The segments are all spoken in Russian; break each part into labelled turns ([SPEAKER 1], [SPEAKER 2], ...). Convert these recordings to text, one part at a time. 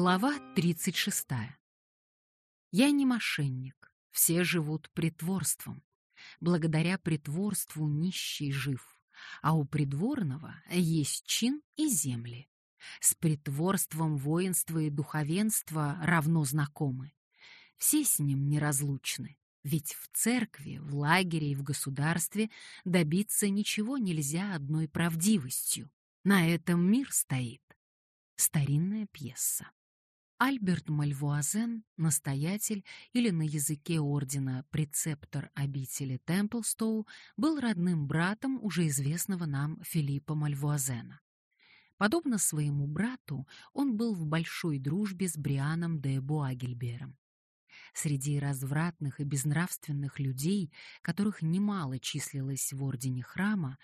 [SPEAKER 1] Глава 36. Я не мошенник, все живут притворством. Благодаря притворству нищий жив, а у придворного есть чин и земли. С притворством воинство и духовенство равно знакомы. Все с ним неразлучны, ведь в церкви, в лагере и в государстве добиться ничего нельзя одной правдивостью. На этом мир стоит. Старинная пьеса. Альберт Мальвуазен, настоятель или на языке ордена прецептор обители Темплстоу, был родным братом уже известного нам Филиппа Мальвуазена. Подобно своему брату, он был в большой дружбе с Брианом де Буагельбером. Среди развратных и безнравственных людей, которых немало числилось в ордене храма,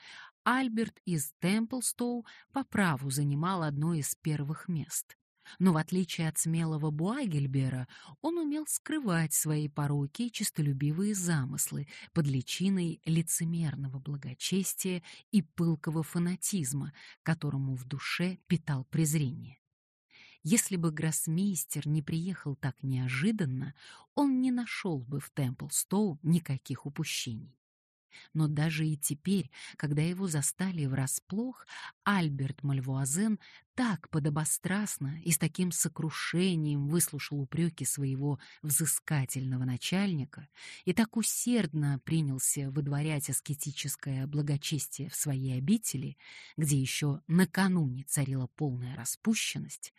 [SPEAKER 1] Альберт из Темплстоу по праву занимал одно из первых мест. Но в отличие от смелого Буагельбера, он умел скрывать свои пороки и честолюбивые замыслы под личиной лицемерного благочестия и пылкого фанатизма, которому в душе питал презрение. Если бы гроссмейстер не приехал так неожиданно, он не нашел бы в Темплстоу никаких упущений. Но даже и теперь, когда его застали врасплох, Альберт Мальвуазен так подобострастно и с таким сокрушением выслушал упреки своего взыскательного начальника и так усердно принялся выдворять аскетическое благочестие в своей обители, где еще накануне царила полная распущенность,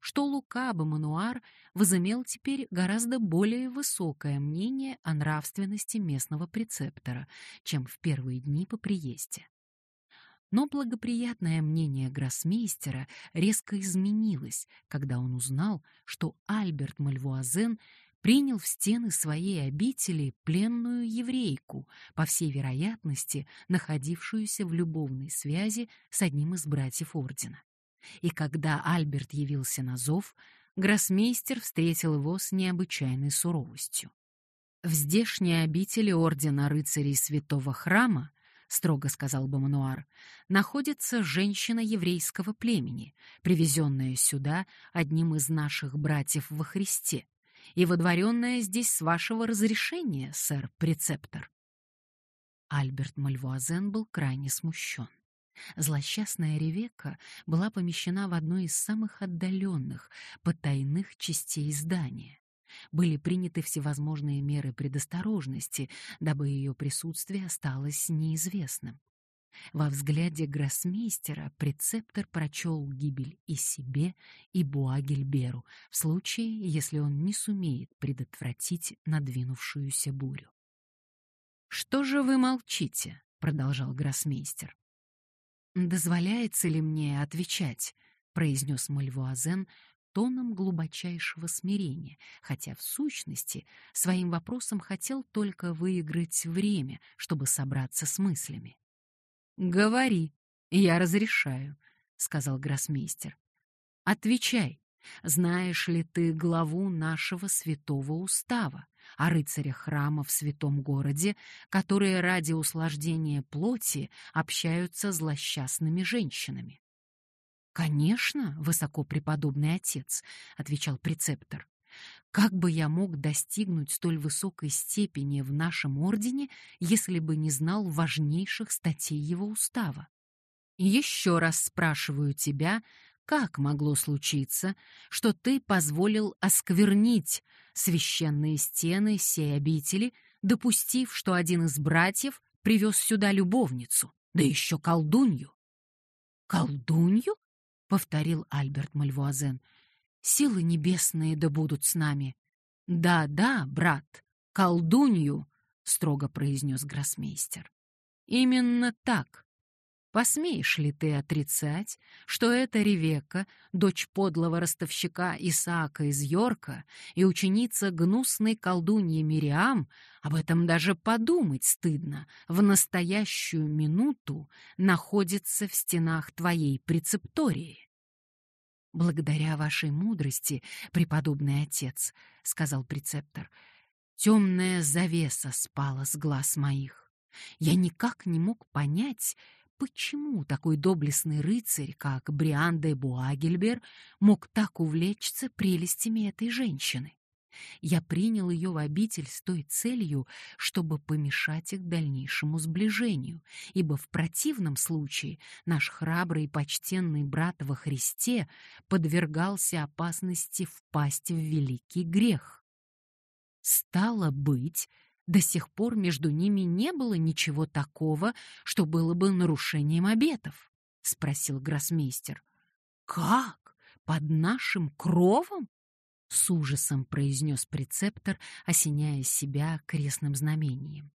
[SPEAKER 1] что Лука Бамануар возымел теперь гораздо более высокое мнение о нравственности местного прецептора, чем в первые дни по приезде. Но благоприятное мнение гроссмейстера резко изменилось, когда он узнал, что Альберт Мальвуазен принял в стены своей обители пленную еврейку, по всей вероятности, находившуюся в любовной связи с одним из братьев ордена. И когда Альберт явился на зов, гроссмейстер встретил его с необычайной суровостью. «В здешней обители Ордена рыцарей Святого Храма — строго сказал Бамануар, — находится женщина еврейского племени, привезенная сюда одним из наших братьев во Христе и водворенная здесь с вашего разрешения, сэр-прецептор. Альберт Мальвуазен был крайне смущен. Злосчастная Ревекка была помещена в одной из самых отдаленных, потайных частей здания. Были приняты всевозможные меры предосторожности, дабы ее присутствие осталось неизвестным. Во взгляде гроссмейстера прецептор прочел гибель и себе, и Буагельберу, в случае, если он не сумеет предотвратить надвинувшуюся бурю. «Что же вы молчите?» — продолжал гроссмейстер. «Дозволяется ли мне отвечать?» — произнес Мальвуазен тоном глубочайшего смирения, хотя в сущности своим вопросом хотел только выиграть время, чтобы собраться с мыслями. «Говори, я разрешаю», — сказал гроссмейстер. «Отвечай, знаешь ли ты главу нашего святого устава, о рыцарях храма в святом городе, которые ради услаждения плоти общаются злосчастными женщинами. «Конечно, высокопреподобный отец», — отвечал прецептор. «Как бы я мог достигнуть столь высокой степени в нашем ордене, если бы не знал важнейших статей его устава? Еще раз спрашиваю тебя, как могло случиться, что ты позволил осквернить священные стены сей обители, допустив, что один из братьев привез сюда любовницу, да еще колдунью? «Колдунью?» — повторил Альберт Мальвуазен. «Силы небесные да будут с нами». «Да-да, брат, колдунью», — строго произнес гроссмейстер. «Именно так. Посмеешь ли ты отрицать, что эта Ревекка, дочь подлого ростовщика Исаака из Йорка и ученица гнусной колдуньи Мириам, об этом даже подумать стыдно, в настоящую минуту находится в стенах твоей прецептории? «Благодаря вашей мудрости, преподобный отец», — сказал прецептор, — «темная завеса спала с глаз моих. Я никак не мог понять, почему такой доблестный рыцарь, как Бриан де Буагельбер, мог так увлечься прелестями этой женщины. Я принял ее в обитель с той целью, чтобы помешать их дальнейшему сближению, ибо в противном случае наш храбрый и почтенный брат во Христе подвергался опасности впасть в великий грех. Стало быть, до сих пор между ними не было ничего такого, что было бы нарушением обетов, — спросил гроссмейстер. — Как? Под нашим кровом? — с ужасом произнес прецептор, осеняя себя крестным знамением.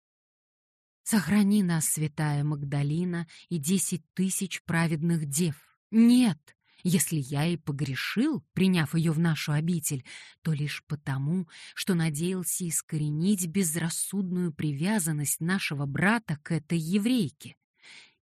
[SPEAKER 1] «Сохрани нас, святая Магдалина, и десять тысяч праведных дев. Нет, если я и погрешил, приняв ее в нашу обитель, то лишь потому, что надеялся искоренить безрассудную привязанность нашего брата к этой еврейке.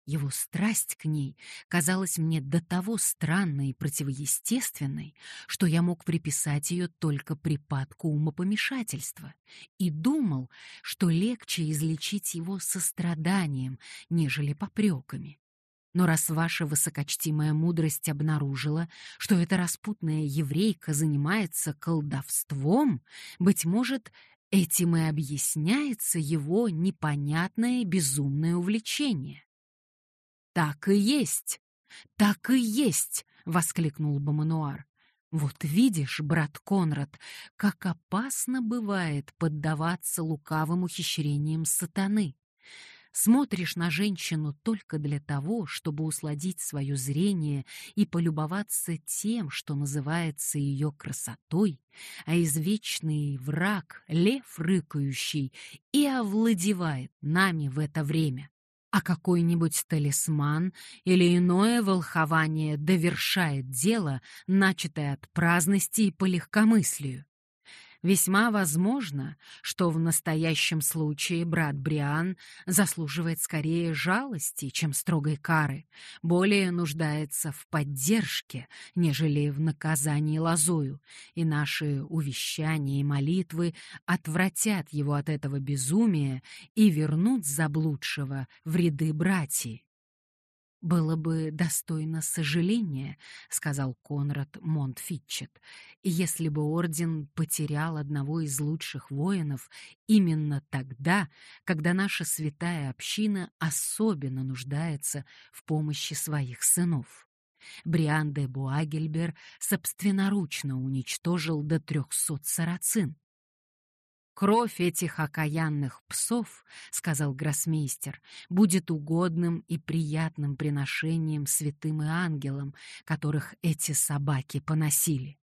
[SPEAKER 1] Его страсть к ней казалась мне до того странной и противоестественной, что я мог приписать ее только припадку умопомешательства и думал, что легче излечить его состраданием, нежели попреками. Но раз ваша высокочтимая мудрость обнаружила, что эта распутная еврейка занимается колдовством, быть может, этим и объясняется его непонятное безумное увлечение. «Так и есть! Так и есть!» — воскликнул Бомануар. «Вот видишь, брат Конрад, как опасно бывает поддаваться лукавым ухищрениям сатаны смотришь на женщину только для того, чтобы усладить свое зрение и полюбоваться тем, что называется ее красотой, а извечный враг, лев рыкающий, и овладевает нами в это время. А какой-нибудь талисман или иное волхование довершает дело, начатое от праздности и по легкомыслию. Весьма возможно, что в настоящем случае брат Бриан заслуживает скорее жалости, чем строгой кары, более нуждается в поддержке, нежели в наказании лозою, и наши увещания и молитвы отвратят его от этого безумия и вернут заблудшего в ряды братьев. «Было бы достойно сожаления», — сказал Конрад Монтфитчет, «если бы орден потерял одного из лучших воинов именно тогда, когда наша святая община особенно нуждается в помощи своих сынов». Бриан де Буагельбер собственноручно уничтожил до трехсот сарацин. «Кровь этих окаянных псов, — сказал гроссмейстер, — будет угодным и приятным приношением святым и ангелам, которых эти собаки поносили.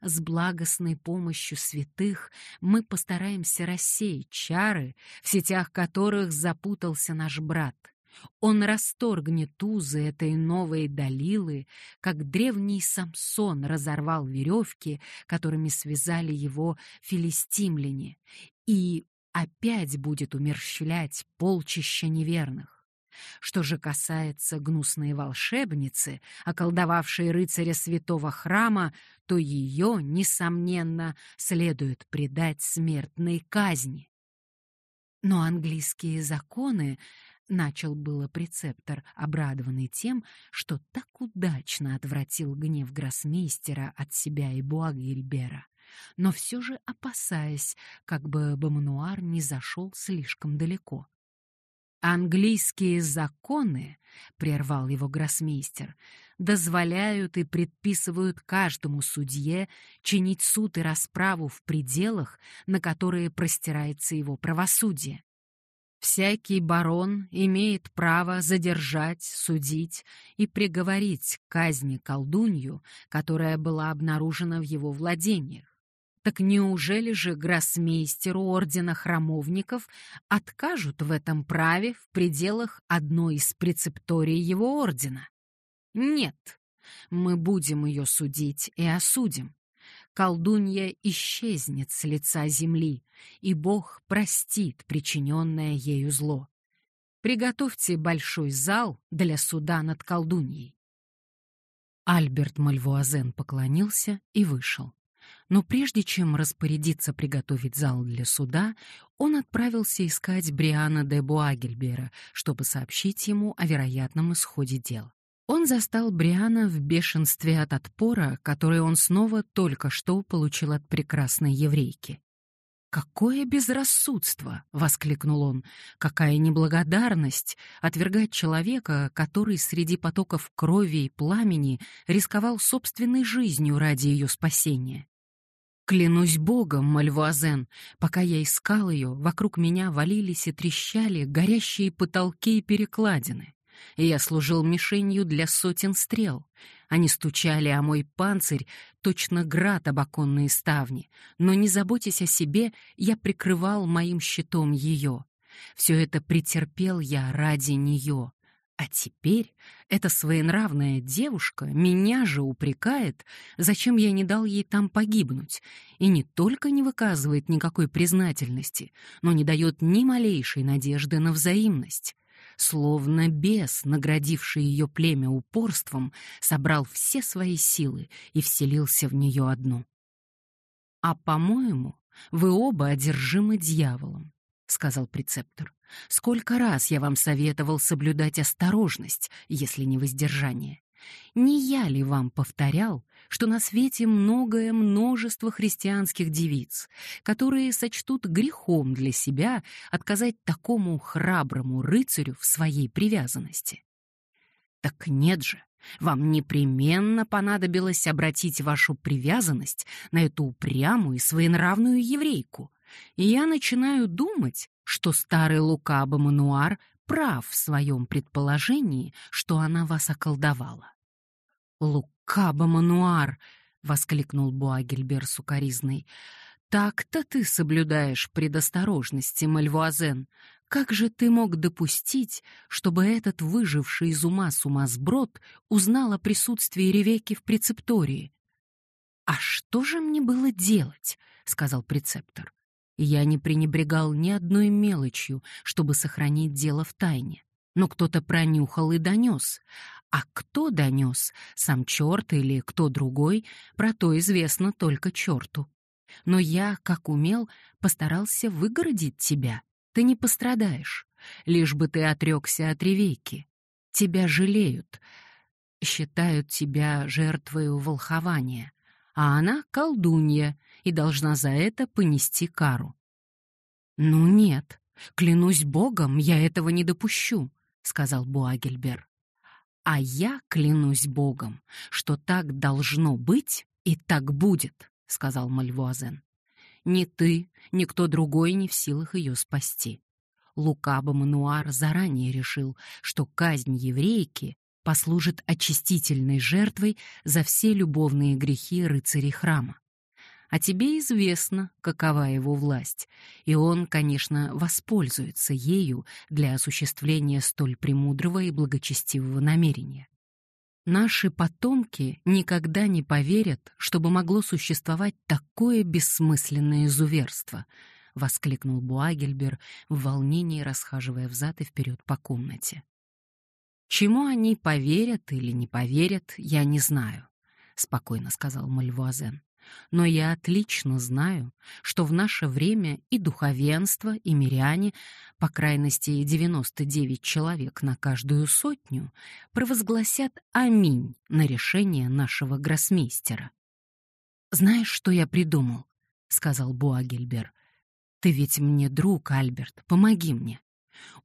[SPEAKER 1] С благостной помощью святых мы постараемся рассеять чары, в сетях которых запутался наш брат — он расторгнет узы этой новой Далилы, как древний Самсон разорвал веревки, которыми связали его филистимляне, и опять будет умерщвлять полчища неверных. Что же касается гнусной волшебницы, околдовавшей рыцаря святого храма, то ее, несомненно, следует предать смертной казни. Но английские законы Начал было прецептор, обрадованный тем, что так удачно отвратил гнев гроссмейстера от себя и Буагильбера, но все же опасаясь, как бы Бомануар не зашел слишком далеко. «Английские законы, — прервал его гроссмейстер, — дозволяют и предписывают каждому судье чинить суд и расправу в пределах, на которые простирается его правосудие. Всякий барон имеет право задержать, судить и приговорить к казни колдунью, которая была обнаружена в его владениях. Так неужели же гроссмейстеру ордена храмовников откажут в этом праве в пределах одной из прецепторий его ордена? Нет, мы будем ее судить и осудим колдунья исчезнет с лица земли, и Бог простит причиненное ею зло. Приготовьте большой зал для суда над колдуньей. Альберт Мальвуазен поклонился и вышел. Но прежде чем распорядиться приготовить зал для суда, он отправился искать Бриана де Буагельбера, чтобы сообщить ему о вероятном исходе дела. Он застал Бриана в бешенстве от отпора, который он снова только что получил от прекрасной еврейки. «Какое безрассудство!» — воскликнул он. «Какая неблагодарность отвергать человека, который среди потоков крови и пламени рисковал собственной жизнью ради ее спасения!» Клянусь богом, Мальвуазен, пока я искал ее, вокруг меня валились и трещали горящие потолки и перекладины и я служил мишенью для сотен стрел. Они стучали о мой панцирь, точно град об оконные ставни, но, не заботясь о себе, я прикрывал моим щитом ее. Все это претерпел я ради нее. А теперь эта своенравная девушка меня же упрекает, зачем я не дал ей там погибнуть, и не только не выказывает никакой признательности, но не дает ни малейшей надежды на взаимность словно бес, наградивший ее племя упорством, собрал все свои силы и вселился в нее одну. «А, по-моему, вы оба одержимы дьяволом», — сказал прецептор. «Сколько раз я вам советовал соблюдать осторожность, если не воздержание. Не я ли вам повторял, что на свете многое множество христианских девиц, которые сочтут грехом для себя отказать такому храброму рыцарю в своей привязанности? Так нет же, вам непременно понадобилось обратить вашу привязанность на эту упрямую и своенравную еврейку. И я начинаю думать, что старый Лукаба Мануар прав в своем предположении, что она вас околдовала. «Лукаба Мануар!» — воскликнул Буагельбер сукоризный. «Так-то ты соблюдаешь предосторожности, Мальвуазен. Как же ты мог допустить, чтобы этот выживший из ума сумасброд узнал о присутствии Ревекки в прецептории?» «А что же мне было делать?» — сказал прецептор. Я не пренебрегал ни одной мелочью, чтобы сохранить дело в тайне. Но кто-то пронюхал и донес. А кто донес, сам черт или кто другой, про то известно только черту. Но я, как умел, постарался выгородить тебя. Ты не пострадаешь, лишь бы ты отрекся от ревейки. Тебя жалеют, считают тебя жертвой волхования, а она — колдунья и должна за это понести кару. «Ну нет, клянусь богом, я этого не допущу», — сказал Буагельбер. А я клянусь Богом, что так должно быть и так будет, сказал Мальвуазен. Ни ты, ни кто другой не в силах ее спасти. Лукаба Мануар заранее решил, что казнь еврейки послужит очистительной жертвой за все любовные грехи рыцарей храма а тебе известно, какова его власть, и он, конечно, воспользуется ею для осуществления столь премудрого и благочестивого намерения. Наши потомки никогда не поверят, чтобы могло существовать такое бессмысленное изуверство, воскликнул Буагельбер в волнении, расхаживая взад и вперед по комнате. Чему они поверят или не поверят, я не знаю, спокойно сказал Мальвуазен. Но я отлично знаю, что в наше время и духовенство, и миряне, по крайности 99 человек на каждую сотню, провозгласят «Аминь» на решение нашего гроссмейстера. «Знаешь, что я придумал?» — сказал Буагельбер. «Ты ведь мне друг, Альберт, помоги мне.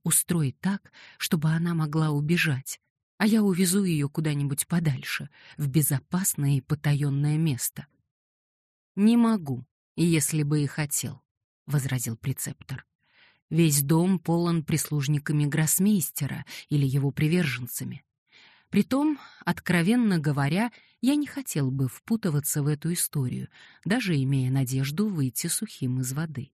[SPEAKER 1] Устрой так, чтобы она могла убежать, а я увезу ее куда-нибудь подальше, в безопасное и потаенное место». «Не могу, если бы и хотел», — возразил прецептор. «Весь дом полон прислужниками гроссмейстера или его приверженцами. Притом, откровенно говоря, я не хотел бы впутываться в эту историю, даже имея надежду выйти сухим из воды.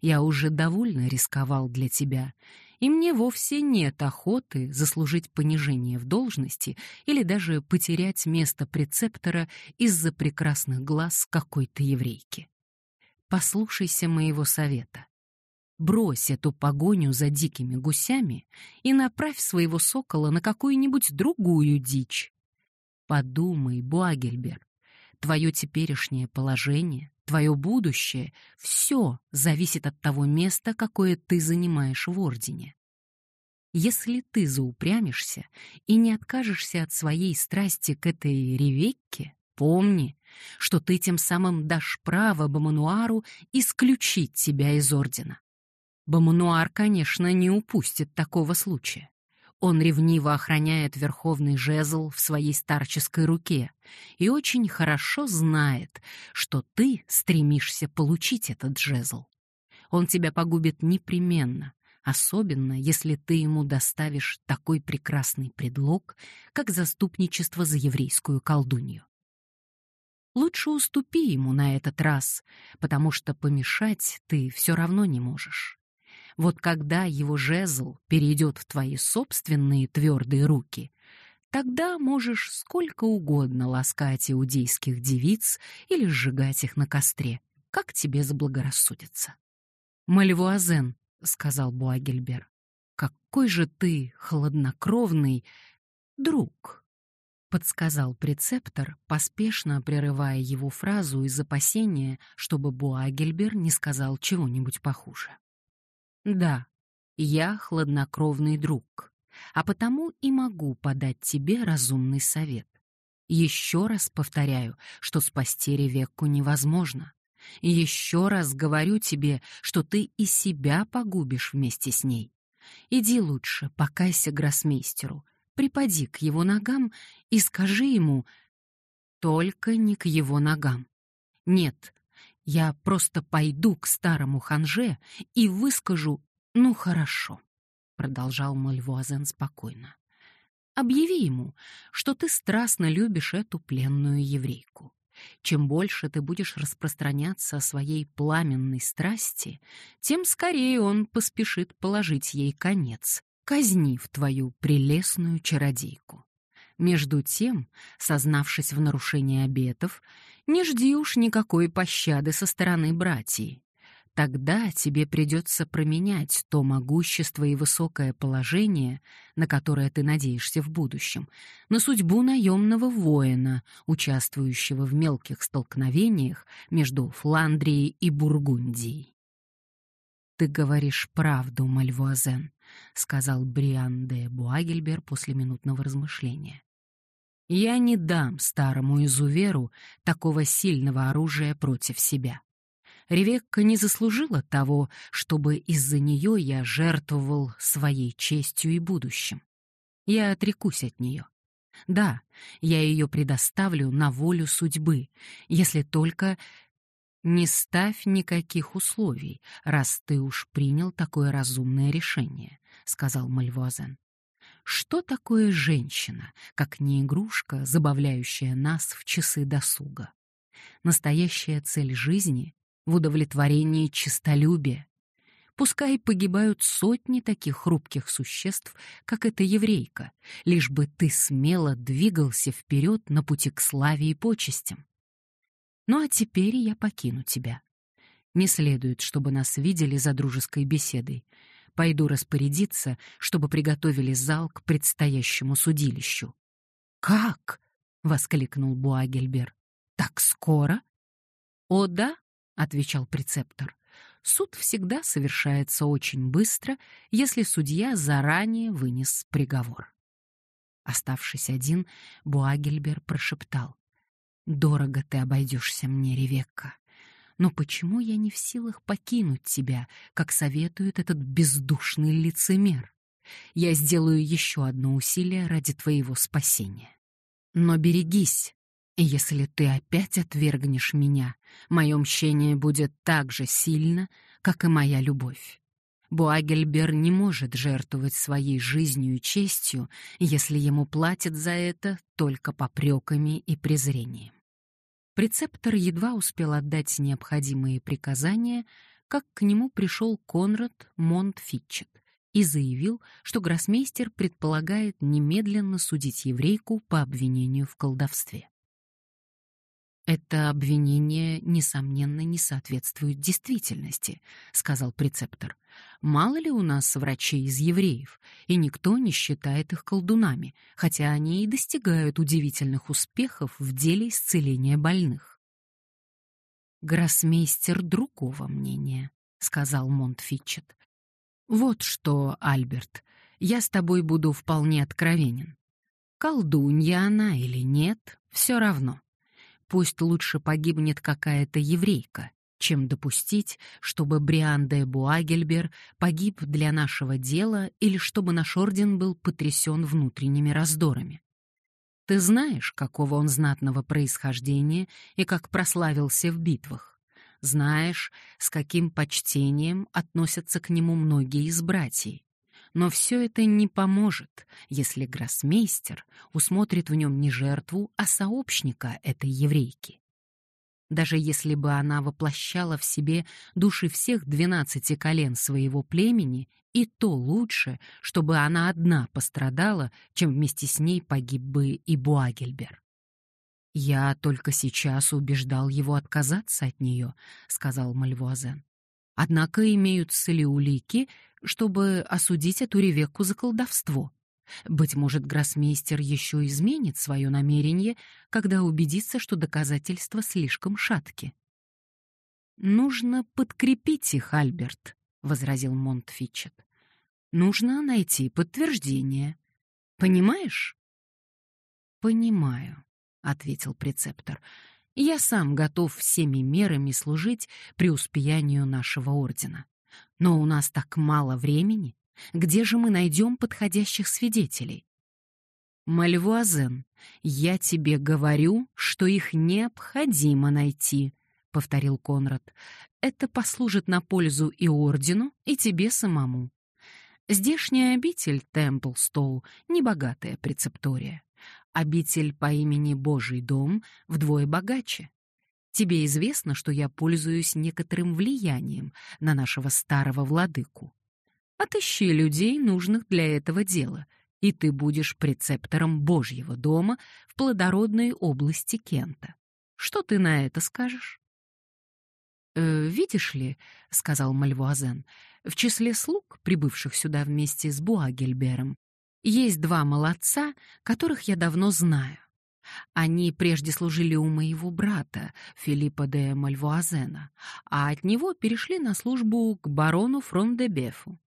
[SPEAKER 1] Я уже довольно рисковал для тебя, и мне вовсе нет охоты заслужить понижение в должности или даже потерять место прецептора из-за прекрасных глаз какой-то еврейки. Послушайся моего совета. Брось эту погоню за дикими гусями и направь своего сокола на какую-нибудь другую дичь. Подумай, Буагельбер, твое теперешнее положение, твое будущее — все зависит от того места, какое ты занимаешь в Ордене. Если ты заупрямишься и не откажешься от своей страсти к этой Ревекке, помни, что ты тем самым дашь право Бамануару исключить тебя из Ордена. Бамануар, конечно, не упустит такого случая. Он ревниво охраняет верховный жезл в своей старческой руке и очень хорошо знает, что ты стремишься получить этот жезл. Он тебя погубит непременно, особенно если ты ему доставишь такой прекрасный предлог, как заступничество за еврейскую колдунью. Лучше уступи ему на этот раз, потому что помешать ты все равно не можешь. Вот когда его жезл перейдет в твои собственные твердые руки, тогда можешь сколько угодно ласкать иудейских девиц или сжигать их на костре, как тебе заблагорассудится. «Мальвуазен», — сказал Буагельбер, — «какой же ты хладнокровный друг!» — подсказал прецептор, поспешно прерывая его фразу из опасения, чтобы Буагельбер не сказал чего-нибудь похуже. Да, я хладнокровный друг, а потому и могу подать тебе разумный совет. Еще раз повторяю, что спасти Ревекку невозможно. Еще раз говорю тебе, что ты и себя погубишь вместе с ней. Иди лучше, покайся гроссмейстеру, припади к его ногам и скажи ему... Только не к его ногам. Нет, я просто пойду к старому ханже и выскажу «Ну, хорошо», — продолжал Мальвуазен спокойно. «Объяви ему, что ты страстно любишь эту пленную еврейку. Чем больше ты будешь распространяться о своей пламенной страсти, тем скорее он поспешит положить ей конец, казнив твою прелестную чародейку. Между тем, сознавшись в нарушении обетов, не жди уж никакой пощады со стороны братьев. Тогда тебе придется променять то могущество и высокое положение, на которое ты надеешься в будущем, на судьбу наемного воина, участвующего в мелких столкновениях между Фландрией и Бургундией. «Ты говоришь правду, Мальвуазен», — сказал Бриан де Буагельбер после минутного размышления. Я не дам старому изуверу такого сильного оружия против себя. Ревекка не заслужила того, чтобы из-за нее я жертвовал своей честью и будущим. Я отрекусь от нее. Да, я ее предоставлю на волю судьбы, если только не ставь никаких условий, раз ты уж принял такое разумное решение, сказал Мальвуазен. Что такое женщина, как не игрушка, забавляющая нас в часы досуга? Настоящая цель жизни в удовлетворении честолюбия. Пускай погибают сотни таких хрупких существ, как эта еврейка, лишь бы ты смело двигался вперед на пути к славе и почестям. Ну а теперь я покину тебя. Не следует, чтобы нас видели за дружеской беседой. Пойду распорядиться, чтобы приготовили зал к предстоящему судилищу. «Как?» — воскликнул Буагельбер. «Так скоро?» «О да», — отвечал прецептор. Суд всегда совершается очень быстро, если судья заранее вынес приговор. Оставшись один, Буагельбер прошептал. «Дорого ты обойдешься мне, Ревекка. Но почему я не в силах покинуть тебя, как советует этот бездушный лицемер? Я сделаю еще одно усилие ради твоего спасения. Но берегись, и если ты опять отвергнешь меня, мое мщение будет так же сильно, как и моя любовь. Буагельбер не может жертвовать своей жизнью и честью, если ему платят за это только попреками и презрением. Прецептор едва успел отдать необходимые приказания, как к нему пришел Конрад Монтфитчет и заявил, что гроссмейстер предполагает немедленно судить еврейку по обвинению в колдовстве. Это обвинение, несомненно, не соответствует действительности, сказал прецептор. Мало ли у нас врачей из евреев, и никто не считает их колдунами, хотя они и достигают удивительных успехов в деле исцеления больных. Гроссмейстер другого мнения, сказал Монтфитчет. Вот что, Альберт, я с тобой буду вполне откровенен. Колдунья она или нет, все равно. Пусть лучше погибнет какая-то еврейка, чем допустить, чтобы Бриан де Буагельбер погиб для нашего дела или чтобы наш орден был потрясен внутренними раздорами. Ты знаешь, какого он знатного происхождения и как прославился в битвах. Знаешь, с каким почтением относятся к нему многие из братьев. Но все это не поможет, если гроссмейстер усмотрит в нем не жертву, а сообщника этой еврейки. Даже если бы она воплощала в себе души всех двенадцати колен своего племени, и то лучше, чтобы она одна пострадала, чем вместе с ней погиб бы и Буагельбер. «Я только сейчас убеждал его отказаться от нее», — сказал Мальвуазен. «Однако имеются ли улики, чтобы осудить эту Ревекку за колдовство. Быть может, гроссмейстер еще изменит свое намерение, когда убедится, что доказательства слишком шатки. «Нужно подкрепить их, Альберт», — возразил Монтфитчет. «Нужно найти подтверждение. Понимаешь?» «Понимаю», — ответил прецептор. «Я сам готов всеми мерами служить преуспеянию нашего ордена. Но у нас так мало времени. Где же мы найдем подходящих свидетелей? Мальвуазен, я тебе говорю, что их необходимо найти, повторил Конрад. Это послужит на пользу и ордену, и тебе самому. Здешняя обитель Темплстоу небогатая прецептория. Обитель по имени Божий дом вдвое богаче. Тебе известно, что я пользуюсь некоторым влиянием на нашего старого владыку. Отыщи людей, нужных для этого дела, и ты будешь прецептором Божьего дома в плодородной области Кента. Что ты на это скажешь? «Э, «Видишь ли», — сказал Мальвуазен, — «в числе слуг, прибывших сюда вместе с Буагельбером, есть два молодца, которых я давно знаю. Они прежде служили у моего брата, Филиппа де Мальвуазена, а от него перешли на службу к барону Фрондебефу.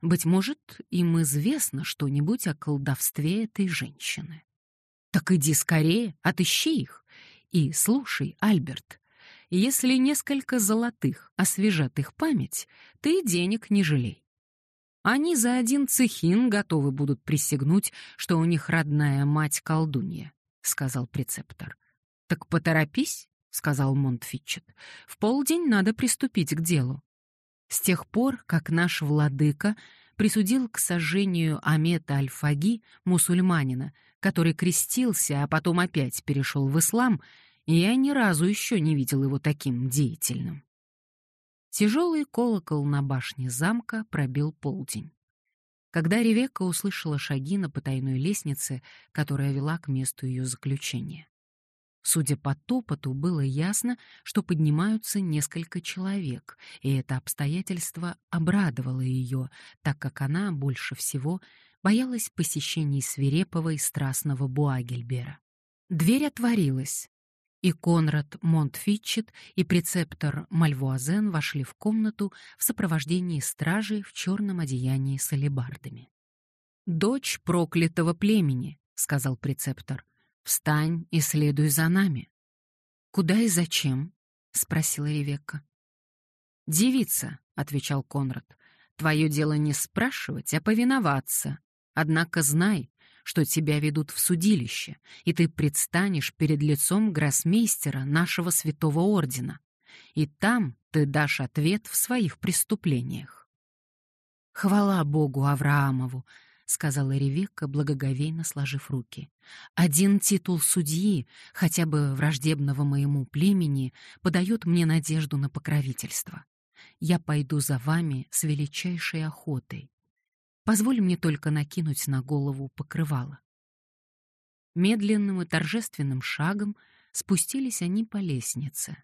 [SPEAKER 1] Быть может, им известно что-нибудь о колдовстве этой женщины. Так иди скорее, отыщи их. И слушай, Альберт, если несколько золотых освежат их память, ты денег не жалей. Они за один цехин готовы будут присягнуть, что у них родная мать колдунья. — сказал прецептор. «Так поторопись», — сказал Монтфитчет. «В полдень надо приступить к делу». С тех пор, как наш владыка присудил к сожжению Амета Аль-Фаги, мусульманина, который крестился, а потом опять перешел в ислам, я ни разу еще не видел его таким деятельным. Тяжелый колокол на башне замка пробил полдень. Когда Ревекка услышала шаги на потайной лестнице, которая вела к месту ее заключения. Судя по топоту, было ясно, что поднимаются несколько человек, и это обстоятельство обрадовало ее, так как она больше всего боялась посещений свирепого и страстного Буагельбера. Дверь отворилась, и Конрад Монтфитчет и прецептор Мальвуазен вошли в комнату в сопровождении стражи в черном одеянии с алебардами. «Дочь проклятого племени», — сказал прецептор, — «встань и следуй за нами». «Куда и зачем?» — спросила Ревекка. «Девица», — отвечал Конрад, — «твое дело не спрашивать, а повиноваться. Однако знай, что тебя ведут в судилище, и ты предстанешь перед лицом гроссмейстера нашего святого ордена, и там ты дашь ответ в своих преступлениях. Хвала Богу Авраамову, сказала Ревекка, благоговейно сложив руки. Один титул судьи, хотя бы враждебного моему племени, подает мне надежду на покровительство. Я пойду за вами с величайшей охотой. Позволь мне только накинуть на голову покрывало. Медленным и торжественным шагом Спустились они по лестнице,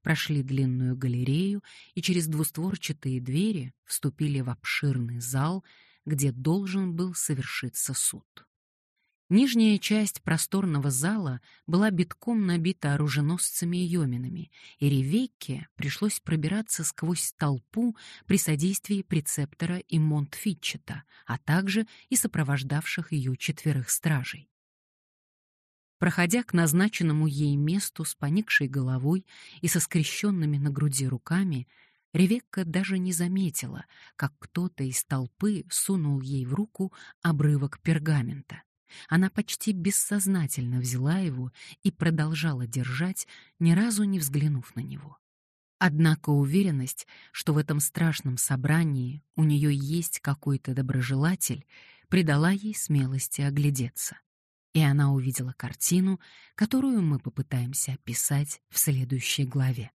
[SPEAKER 1] прошли длинную галерею и через двустворчатые двери вступили в обширный зал, где должен был совершиться суд. Нижняя часть просторного зала была битком набита оруженосцами и йоминами, и Ревекке пришлось пробираться сквозь толпу при содействии прецептора и Монтфитчета, а также и сопровождавших ее четверых стражей. Проходя к назначенному ей месту с поникшей головой и со скрещенными на груди руками, Ревекка даже не заметила, как кто-то из толпы сунул ей в руку обрывок пергамента. Она почти бессознательно взяла его и продолжала держать, ни разу не взглянув на него. Однако уверенность, что в этом страшном собрании у нее есть какой-то доброжелатель, придала ей смелости оглядеться. И она увидела картину, которую мы попытаемся описать в следующей главе.